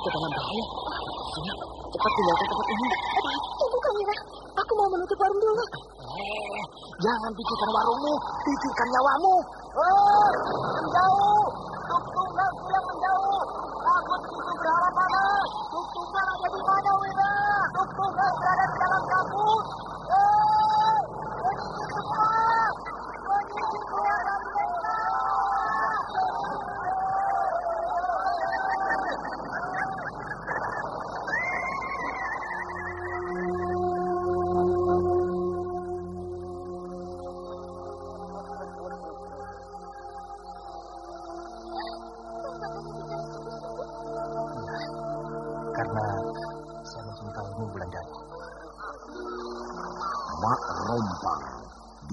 Itu tangan bahaya. Sini, cepat tinggalkan tempat ini. Tunggu Kamila, aku mau menutup warung dulu. Eh, jangan pikirkan warungmu, pikirkan nyawamu. Oh, menjauh. Tuk tunggalku yang menjauh. Takut itu berharap panas. Tuk tunggal ada di mana, Wira? Tuk tunggal berada di dalam kabut.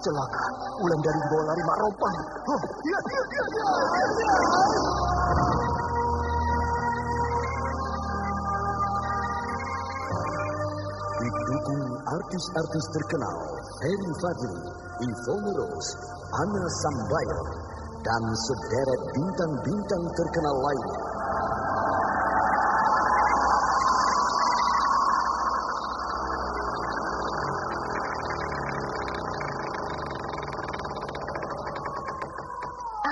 Celaka, ulang dari bola lari mak rompang. Iya, iya, iya. Didukung artis-artis terkenal Ferry Fadli, Ivone Rose, Anna Sambayan, dan sederet bintang-bintang terkenal lainnya.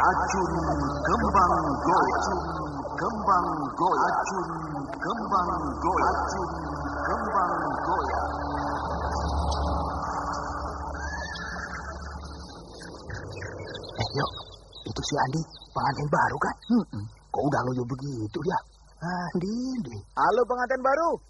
Racun Kembang Goy Racun Kembang Goy Racun Kembang Goy Racun Kembang Goya Eh, yuk. Itu si Andi, pengantin baru kan? Hmm. Kok udah loyo begitu dia? Andi, Andi. Halo pengantin baru.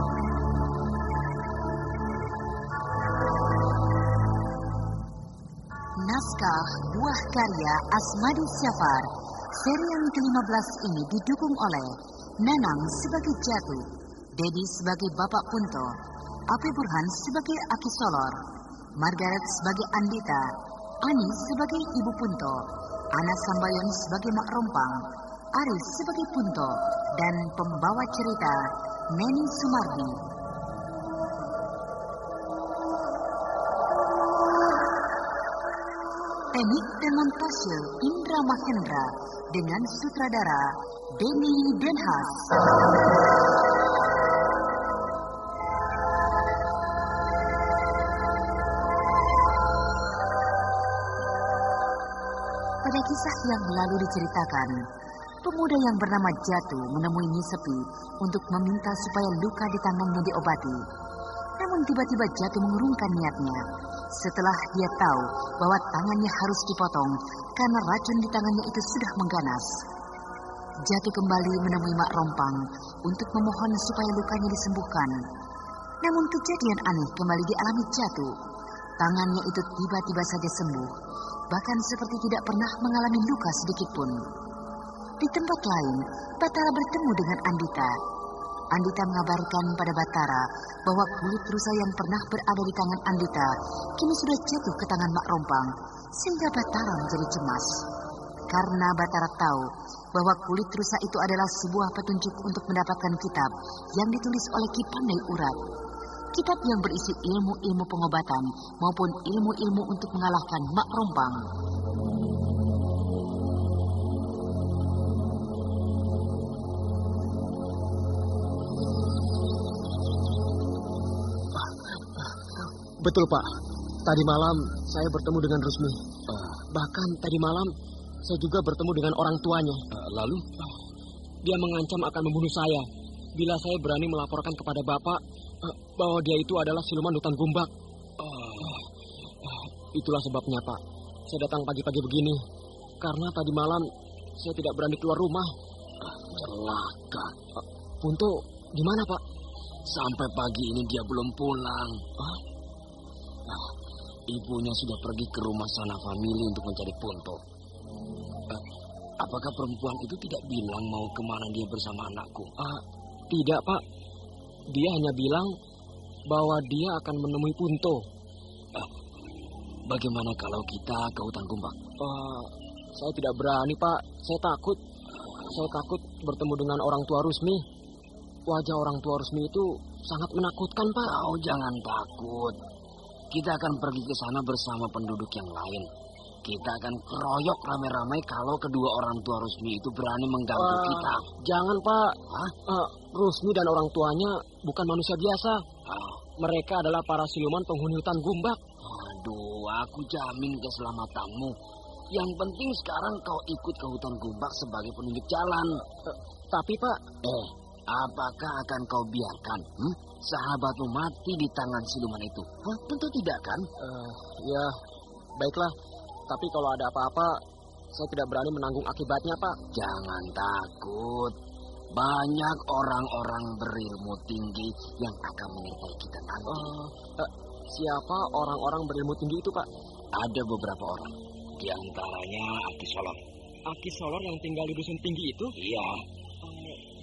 Naskah Buah Karya Asmadi Syafar. Seri yang ke-15 ini didukung oleh Nanang sebagai Jatu, Dedi sebagai Bapak Punto, Api Burhan sebagai Aki Solor, Margaret sebagai Andita, Ani sebagai Ibu Punto, Ana Sambayon sebagai Mak Rompang, Aris sebagai Punto, dan pembawa cerita Neni Sumardi. Dan montase Indra Mahendra dengan sutradara Denny Denhas. Pada kisah yang lalu diceritakan, pemuda yang bernama Jatu menemui Nisepi untuk meminta supaya luka di tangannya diobati. Namun tiba-tiba Jatu mengurungkan niatnya setelah dia tahu bahwa tangannya harus dipotong karena racun di tangannya itu sudah mengganas. Jatu kembali menemui Mak Rompang untuk memohon supaya lukanya disembuhkan. Namun kejadian aneh kembali dialami Jatu. Tangannya itu tiba-tiba saja sembuh, bahkan seperti tidak pernah mengalami luka sedikit pun. Di tempat lain, Batara bertemu dengan Andita Andita mengabarkan pada Batara bahwa kulit rusa yang pernah berada di tangan Andita kini sudah jatuh ke tangan Mak Rompang, sehingga Batara menjadi cemas. Karena Batara tahu bahwa kulit rusa itu adalah sebuah petunjuk untuk mendapatkan kitab yang ditulis oleh Ki Pandai Urat. Kitab yang berisi ilmu-ilmu pengobatan maupun ilmu-ilmu untuk mengalahkan Mak Rompang. Betul Pak, tadi malam saya bertemu dengan Rusmi. Uh, Bahkan tadi malam saya juga bertemu dengan orang tuanya. Uh, lalu? Uh, dia mengancam akan membunuh saya bila saya berani melaporkan kepada Bapak uh, bahwa dia itu adalah siluman hutan gumbak. Uh, uh, itulah sebabnya Pak, saya datang pagi-pagi begini. Karena tadi malam saya tidak berani keluar rumah. Celaka. Uh, Punto, gimana Pak? Sampai pagi ini dia belum pulang. Uh, Nah, ibunya sudah pergi ke rumah sana famili untuk mencari Punto. Uh, apakah perempuan itu tidak bilang mau ke mana dia bersama anakku? Uh, tidak, Pak. Dia hanya bilang bahwa dia akan menemui Punto. Uh, bagaimana kalau kita ke hutan Gumbak? Uh, saya tidak berani, Pak. Saya takut. Saya takut bertemu dengan orang tua Rusmi. Wajah orang tua Rusmi itu sangat menakutkan, Pak. Kau jangan takut. Kita akan pergi ke sana bersama penduduk yang lain. Kita akan keroyok ramai-ramai kalau kedua orang tua Rusmi itu berani mengganggu uh, kita. Jangan, Pak. Hah? Uh, Rusmi dan orang tuanya bukan manusia biasa. Uh. Mereka adalah para siluman penghuni hutan Gumbak. Aduh, aku jamin keselamatanmu. Yang penting sekarang kau ikut ke hutan Gumbak sebagai penunjuk jalan. Uh, tapi, Pak... Eh, apakah akan kau biarkan? Hmm? sahabatmu mati di tangan siluman itu? Hah, tentu tidak kan? Uh, ya, baiklah. Tapi kalau ada apa-apa, saya tidak berani menanggung akibatnya, Pak. Jangan takut. Banyak orang-orang berilmu tinggi yang akan menyertai kita nanti. Uh, uh, siapa orang-orang berilmu tinggi itu, Pak? Ada beberapa orang. Di antaranya Aki Solor. Aki Solor yang tinggal di dusun tinggi itu? Iya.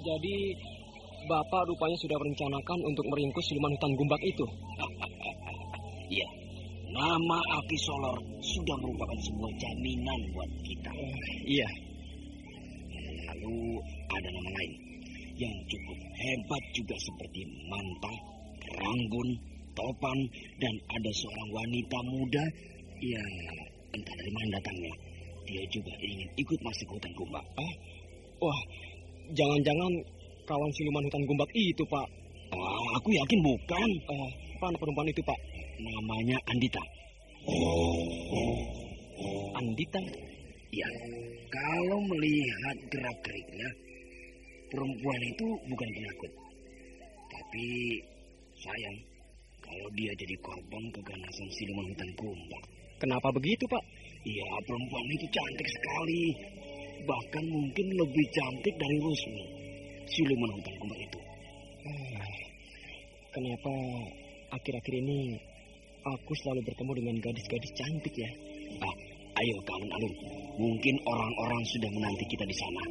Jadi Bapak rupanya sudah merencanakan untuk meringkus siluman hutan gumbak itu. Iya. Nama Aki Solor sudah merupakan sebuah jaminan buat kita. Iya. Lalu ada nama lain yang cukup hebat juga seperti Mantang, Ranggun, Topan, dan ada seorang wanita muda yang entah dari mana datangnya. Dia juga ingin ikut masuk hutan gumbak. Ah? Wah, jangan-jangan kawan siluman hutan gumbak itu, Pak. Oh, aku yakin bukan. Uh, mana perempuan itu, Pak? Namanya Andita. Oh. Andita? Ya, kalau melihat gerak-geriknya, perempuan itu bukan penakut. Tapi sayang, kalau dia jadi korban keganasan siluman hutan gumbak. Kenapa begitu, Pak? Iya, perempuan itu cantik sekali. Bahkan mungkin lebih cantik dari Rusmi siluman hutan kembar itu. Ah, kenapa akhir-akhir ini aku selalu bertemu dengan gadis-gadis cantik ya? Ah, Ayo kawan Alun, mungkin orang-orang sudah menanti kita di sana.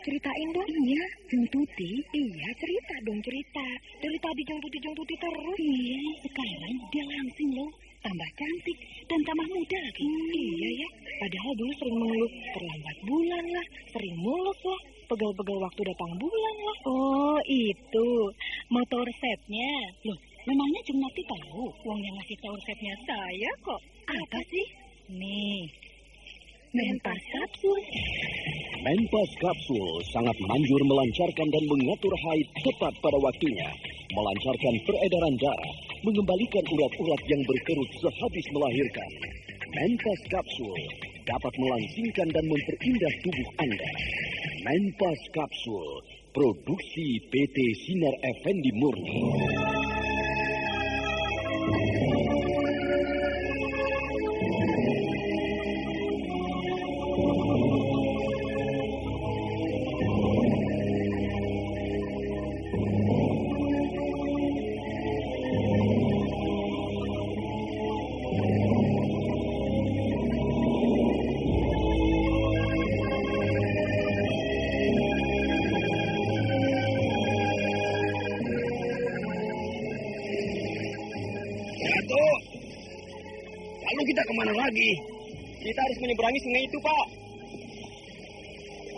Ceritain dong. Iya, Jeng Tuti. Iya, cerita dong cerita. Dari tadi Jeng Tuti, Jeng Tuti terus. Iya, sekarang dia langsing loh. Tambah cantik dan tambah muda lagi. Hmm. Iya ya, padahal dulu sering mengeluh terlambat bulan lah, sering mulus lah, pegal-pegal waktu datang bulan lah. Oh, itu. motor resepnya. Loh, memangnya Jeng Nati tahu? Wong yang ngasih tahu resepnya saya kok. Apa sih? Nih, Menpas Kapsul. Kapsul sangat manjur melancarkan dan mengatur haid tepat pada waktunya, melancarkan peredaran darah, mengembalikan urat-urat yang berkerut sehabis melahirkan. Menpas Kapsul dapat melangsingkan dan memperindah tubuh Anda. Menpas Kapsul, produksi PT Sinar Effendi Murni. Lagi. Kita harus menyeberangi sungai itu, Pak.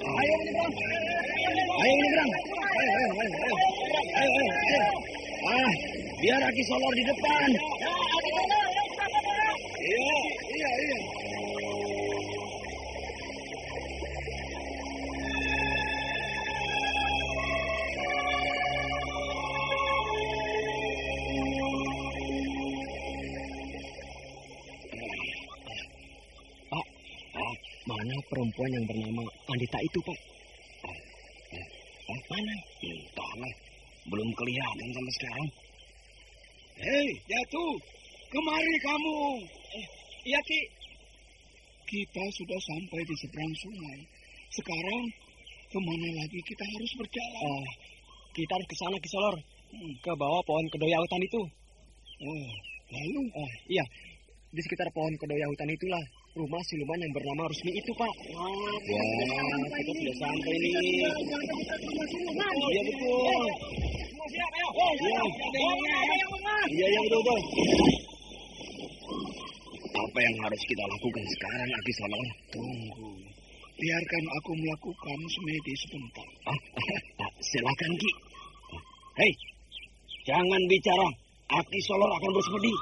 Ayo menyeberang. Ayo menyeberang. Ayo, ayo, ayo. Ayo, ayo, ayo. ayo. Ah, biar Aki Solor di depan. Perempuan yang bernama Andita itu, Pak. Oh, eh, oh mana? Entahlah. Belum kelihatan sampai sekarang. Hei, Jatuh. Kemari kamu. Eh, iya, Ki. Kita sudah sampai di seberang sungai. Sekarang ke mana lagi kita harus berjalan? Oh, kita harus ke sana, Kisolor. Hmm. Ke bawah pohon kedoya hutan itu. Oh, lalu? Oh, iya. Di sekitar pohon kedoya hutan itulah rumah siluman yang bernama Rusmi itu, Pak. Wah, ya, kita sudah sampai nih. Iya betul. Iya, iya, betul betul. Apa yang harus kita lakukan sekarang, Aki Salor? Tunggu. Biarkan aku melakukan semedi sebentar. Ah, silakan, Ki. Hei, jangan bicara. Aki Solor akan bersemedi.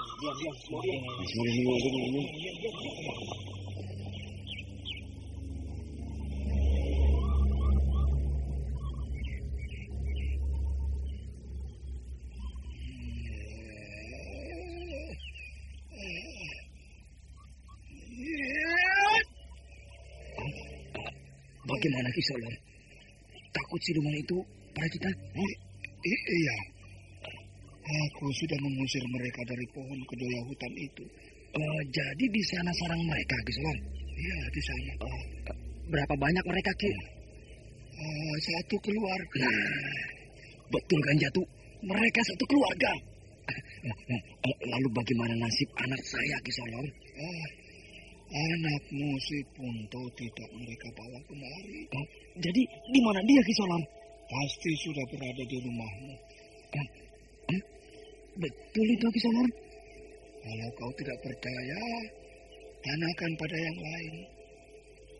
Bagaimana Kisolor? Takut siluman itu pada kita? Eh, iya. Aku sudah mengusir mereka dari pohon kedoya hutan itu. Uh, jadi di sana sarang mereka, Kisolor? Iya, di sana. Uh, berapa banyak mereka, Ki? Uh, satu keluarga. Nah, betul kan, Jatuh? Mereka satu keluarga. Lalu bagaimana nasib anak saya, Kisolor? Uh, Anakmu si Punto tidak mereka bawa kemari. Oh, jadi di mana dia Kisolam? Pasti sudah berada di rumahmu. Oh, hmm? Betul itu Kisolam? Kalau kau tidak percaya, tanyakan pada yang lain.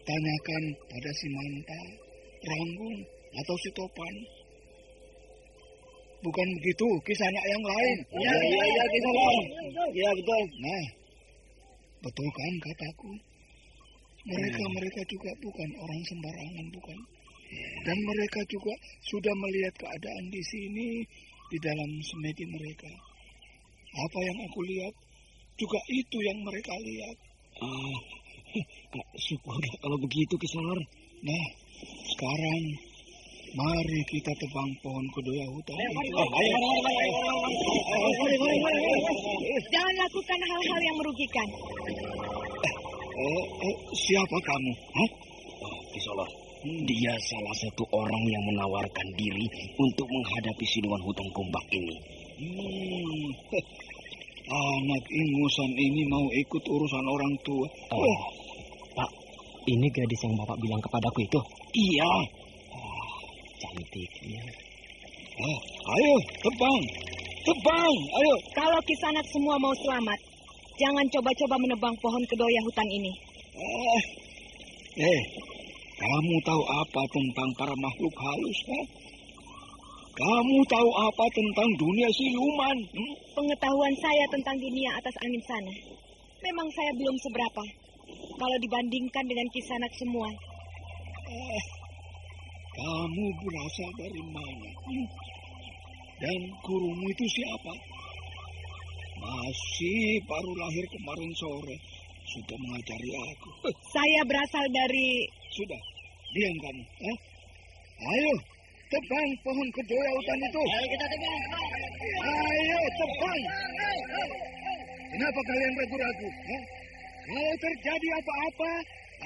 Tanyakan pada si Manta, Ranggung, atau si Topan. Bukan begitu kisahnya yang lain. Iya, iya, iya, Kisolam. Iya, betul. Nah, Betul kan kataku? Mereka hmm. mereka juga bukan orang sembarangan bukan? Dan mereka juga sudah melihat keadaan di sini di dalam semedi mereka. Apa yang aku lihat juga itu yang mereka lihat. Ah, syukurlah kalau begitu Kisar. Nah, sekarang mari kita tebang pohon kedoya hutan. Jangan lakukan hal-hal yang merugikan. Eh, eh, siapa kamu? Hah? Oh. Hmm. Dia salah satu orang yang menawarkan diri untuk menghadapi siluman hutan kumbak ini. Hmm. Anak ingusan ini mau ikut urusan orang tua. Oh, oh. Pak, ini gadis yang Bapak bilang kepadaku itu? Iya. Oh, cantiknya. Oh, ayo, tebang. Tebang, ayo. Kalau kisanak semua mau selamat, jangan coba-coba menebang pohon kedoya hutan ini. Eh, eh kamu tahu apa tentang para makhluk halus, kan? Kamu tahu apa tentang dunia siluman? Hmm? Pengetahuan saya tentang dunia atas angin sana. Memang saya belum seberapa. Kalau dibandingkan dengan kisanak semua. Eh, kamu berasal dari mana? Hmm? Dan gurumu itu siapa? Masih baru lahir kemarin sore. Sudah mengajari aku. Saya berasal dari... Sudah, diam kamu. Eh? Ayo, tebang pohon kedoya hutan itu. Ayo kita tebang. Ayo, tebang. Kenapa kalian ragu-ragu? Eh? Kalau terjadi apa-apa,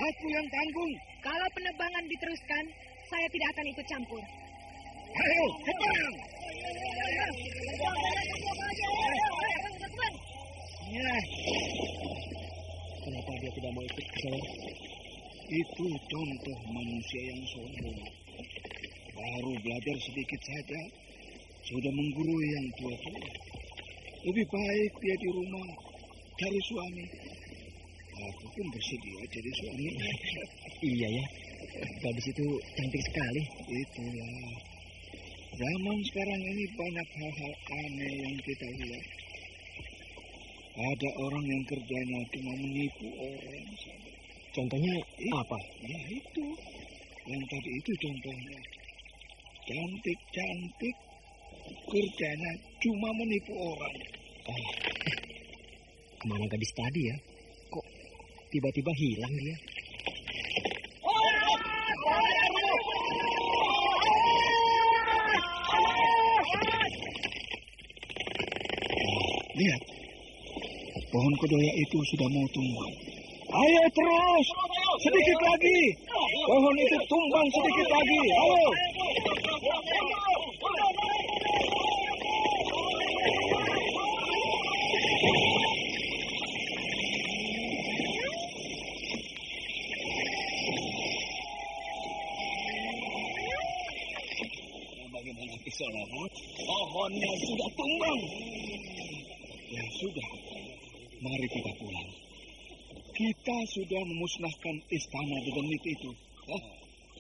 aku yang tanggung. Kalau penebangan diteruskan, saya tidak akan ikut campur. Ayo, tebang. Ya. Kenapa dia tidak mau ikut Itu contoh manusia yang sombong. Baru belajar sedikit saja, sudah menggurui yang tua-tua. Lebih baik dia di rumah, cari suami. Aku pun bersedia jadi suami. iya ya, gadis itu cantik sekali. Itulah. Zaman sekarang ini banyak hal-hal aneh yang kita lihat. Ada orang yang kerjanya cuma menipu orang. Contohnya apa? Ya itu. Yang tadi itu contohnya. Cantik-cantik. Kerjanya cuma menipu orang. Oh. Ke mana gadis tadi ya? Kok tiba-tiba hilang dia? Lihat, pohon kedoya itu sudah mau tumbang. Ayo terus, sedikit lagi. Pohon itu tumbang sedikit lagi. Ayo. Kisah Pohonnya sudah tumbang. Ya sudah, mari kita pulang. Kita sudah memusnahkan istana demit itu. Hah?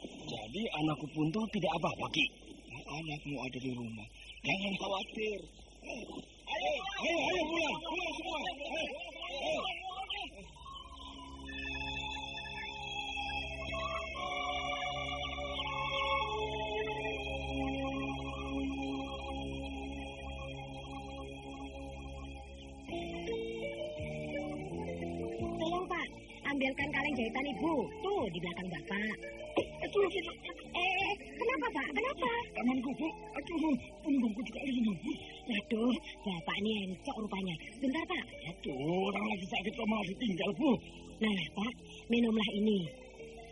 Jadi anakku Punto tidak apa-apa, Ki? Anakmu ada di rumah. Jangan khawatir. Ayo, ayo, ayo pulang. Pulang semua. Ayo, ayo. Malah ditinggal, Bu. Nah, Pak, minumlah ini.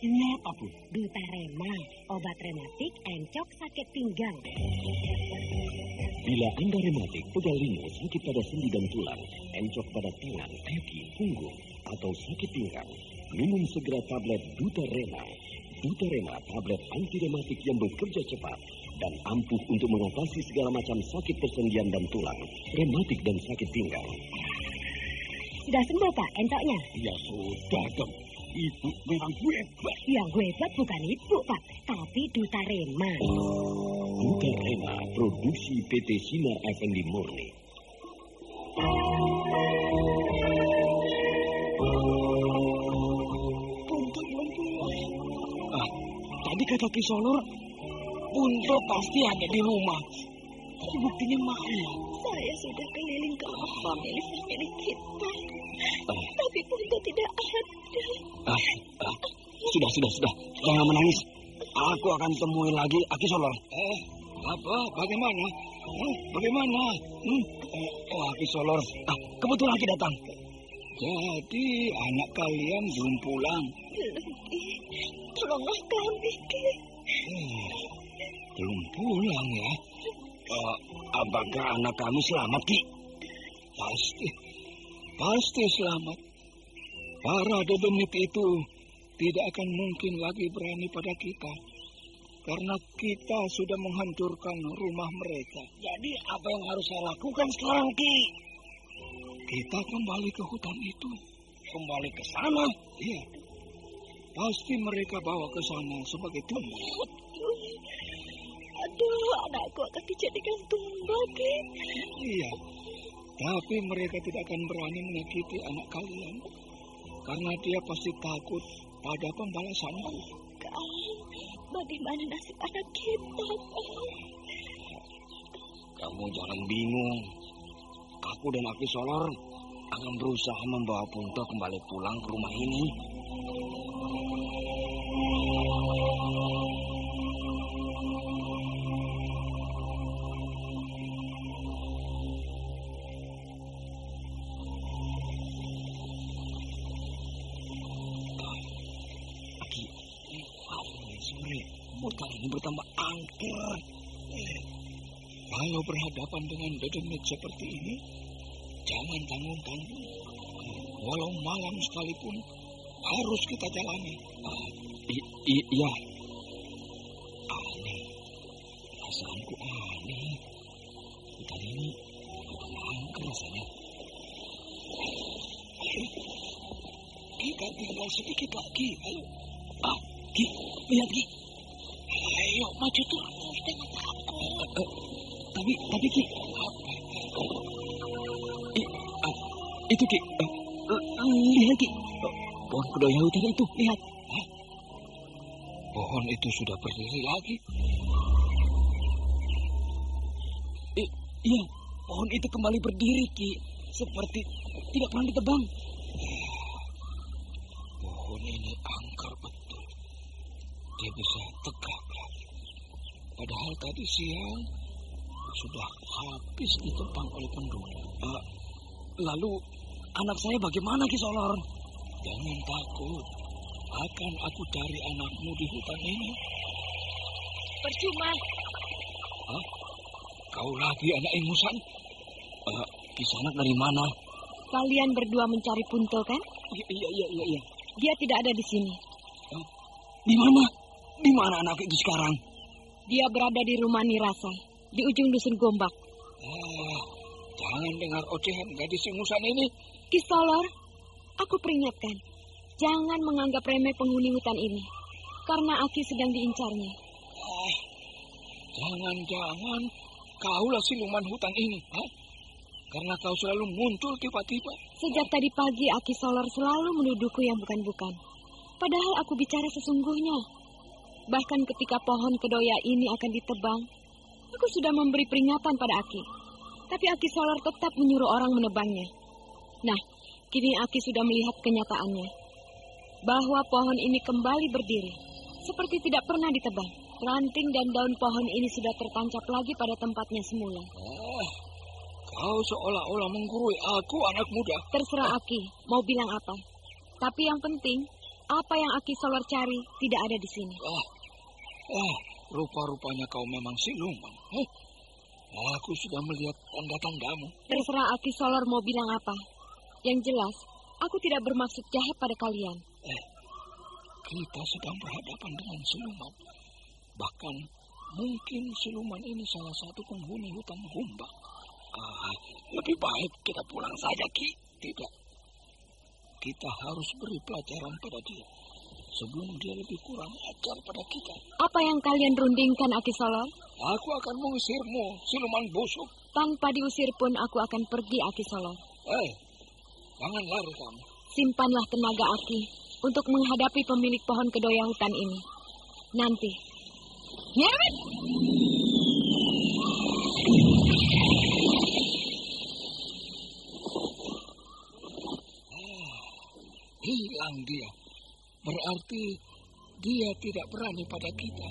Ini apa, Bu? Dutarema, obat rematik encok sakit pinggang. Bila Anda rematik, pegal linu, sakit pada sendi dan tulang, encok pada tangan, kaki, punggung, atau sakit pinggang, minum segera tablet Dutarema. Dutarema tablet anti rematik yang bekerja cepat dan ampuh untuk mengatasi segala macam sakit persendian dan tulang, rematik dan sakit pinggang. Sudah sembuh, Pak, encoknya? Ya sudah dong. Ibu memang hebat. Yang hebat bukan ibu, Pak, tapi Duta Rema. Duta Rema, produksi PT Sinar Effendi Murni. Ah, tadi kata Kisolor, Punto pasti ada di rumah. Buktinya mana? Saya sudah keliling ke apa milik-milik kita. Ah. Tapi Punto tidak ada. Ah, ah, sudah, sudah, sudah. Jangan menangis. Aku akan temui lagi Aki Solor. Eh, apa? Bagaimana? Eh, bagaimana? Hmm? Oh, Aki Solor. Ah, kebetulan Aki datang. Jadi anak kalian belum pulang? Belum, Ki. Tolonglah kami, Ki. Hmm, belum pulang ya? Uh, apakah anak kami selamat, Ki? Pasti. Pasti selamat. Para dedemit itu tidak akan mungkin lagi berani pada kita. Karena kita sudah menghancurkan rumah mereka. Jadi apa yang harus saya lakukan sekarang, Ki? Kita kembali ke hutan itu. Kembali ke sana? Iya. Pasti mereka bawa ke sana sebagai tumbal. Akan dijadikan tumbal, Ki. Iya. Tapi mereka tidak akan berani menyakiti anak kalian. Karena dia pasti takut pada pembalasanku. Kang, bagaimana nasib anak kita, Kamu jangan bingung. Aku dan Aki Solor akan berusaha membawa Punto kembali pulang ke rumah ini. Dedemit seperti ini, jangan tanggung-tanggung. Walau malam sekalipun, harus kita jalani. Ah, iya. Aneh. Perasaanku aneh. Hutan ini bertambah angker rasanya. Kita tinggal sedikit lagi. Ayo. Ah, Ki, lihat Ki. Ayo maju terus, jangan takut. Uh, uh, tapi, tapi Ki. Itu Ki. Uh, uh, lihat Ki. Pohon kedoya hutan itu, lihat. Pohon itu sudah berdiri lagi. Iya, pohon itu kembali berdiri Ki. Seperti tidak pernah ditebang. Pohon ini angker betul. Dia bisa tegak lagi. Padahal tadi siang sudah habis ditebang oleh penduduk. Uh, lalu anak saya bagaimana Ki Solor? Jangan takut. Akan aku cari anakmu di hutan ini. Percuma. Hah? Kau lagi anak ingusan? Uh, Kisanak dari mana? Kalian berdua mencari Punto kan? Iya, iya, iya, iya. iya. Dia tidak ada di sini. Uh, di mana? Di mana anak itu sekarang? Dia berada di rumah Nirasa, di ujung dusun Gombak. Ah, jangan dengar ocehan gadis ingusan ini. Kisolor, aku peringatkan. Jangan menganggap remeh penghuni hutan ini. Karena Aki sedang diincarnya. Ah, jangan-jangan kaulah siluman hutan ini, ha? Karena kau selalu muncul tiba-tiba. Sejak tadi pagi Aki Solor selalu menuduhku yang bukan-bukan. Padahal aku bicara sesungguhnya. Bahkan ketika pohon kedoya ini akan ditebang, aku sudah memberi peringatan pada Aki. Tapi Aki Solor tetap menyuruh orang menebangnya. Nah, kini Aki sudah melihat kenyataannya. Bahwa pohon ini kembali berdiri, seperti tidak pernah ditebang. Ranting dan daun pohon ini sudah tertancap lagi pada tempatnya semula. Ah, kau seolah-olah menggurui aku, anak muda. Terserah Aki, mau bilang apa. Tapi yang penting, apa yang Aki Solor cari tidak ada di sini. Ah, ah rupa-rupanya kau memang siluman. Eh, aku sudah melihat tanda-tandamu. Terserah Aki Solor mau bilang apa. Yang jelas, aku tidak bermaksud jahat pada kalian. Eh, kita sedang berhadapan dengan siluman. Bahkan mungkin siluman ini salah satu penghuni hutan Gombak. Ah, lebih baik kita pulang saja, Ki. Tidak. Kita harus beri pelajaran pada dia sebelum dia lebih kurang ajar pada kita. Apa yang kalian rundingkan, Aki Solor? Aku akan mengusirmu, siluman busuk. Tanpa diusir pun aku akan pergi, Aki Solor. Eh, jangan lari kamu. Simpanlah tenaga Aki untuk menghadapi pemilik pohon kedoya hutan ini. Nanti. Nyet! hilang dia. Berarti dia tidak berani pada kita.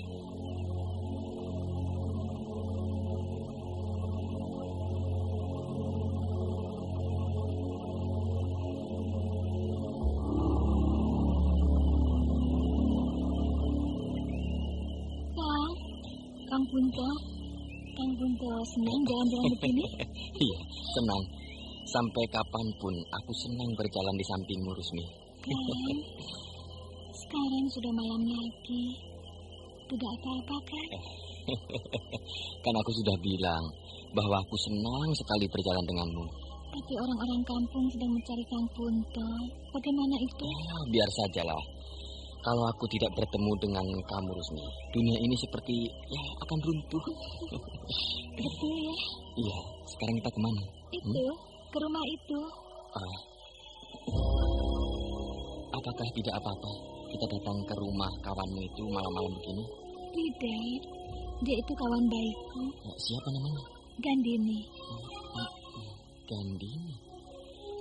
Bunto, Kang Bunto senang jalan-jalan begini? iya, senang. Sampai kapan pun aku senang berjalan di sampingmu, Rusmi. Kang, sekarang sudah malam lagi. Tidak apa-apa kan? kan aku sudah bilang bahwa aku senang sekali berjalan denganmu. Tapi orang-orang kampung sedang mencari Kang Bunto. Bagaimana itu? Ya, biar sajalah. Kalau aku tidak bertemu dengan kamu, Rusmi, dunia ini seperti ya akan runtuh. Betul ya? Iya. Sekarang kita ke mana? Itu, hmm? ke rumah itu. Ah. Apakah tidak apa-apa kita datang ke rumah kawanmu itu malam-malam begini? Tidak. Dia itu kawan baikku. Ya, siapa namanya? Gandini. Oh, Gandini.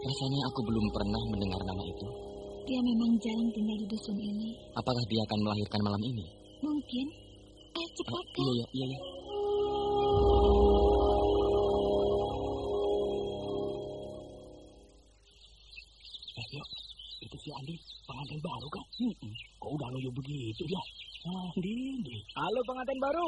Rasanya aku belum pernah mendengar nama itu. Dia memang jarang tinggal di dusun ini. Apakah dia akan melahirkan malam ini? Mungkin. Ayo cepat, oh, Iya, iya, iya. iya. Eh, yuk. Itu si Andi, pengantin baru kan? Hmm, kok udah loyo begitu ya? Andi, Andi. Halo pengantin baru.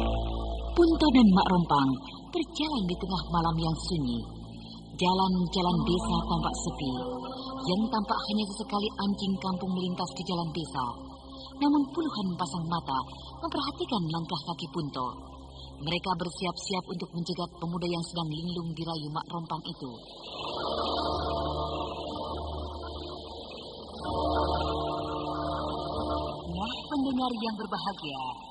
Punto dan Mak Rompang berjalan di tengah malam yang sunyi. Jalan-jalan desa tampak sepi. Yang tampak hanya sesekali anjing kampung melintas ke jalan desa. Namun puluhan pasang mata memperhatikan langkah kaki Punto. Mereka bersiap-siap untuk menjegat pemuda yang sedang linglung dirayu Mak Rompang itu. Nah, pendengar yang berbahagia,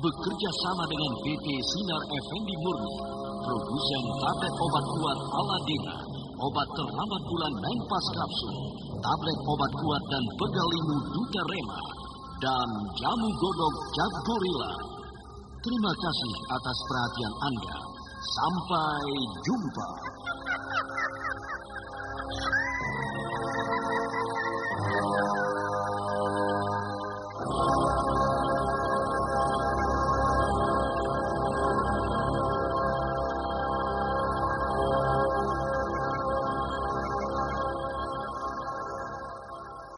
bekerja sama dengan PT Sinar Effendi Murni. Produsen tablet obat kuat Aladina. Obat terlambat bulan Menpas Kapsul. Tablet obat kuat dan pegalimu Duta Rema. Dan jamu godok Jab Gorilla. Terima kasih atas perhatian Anda. Sampai jumpa.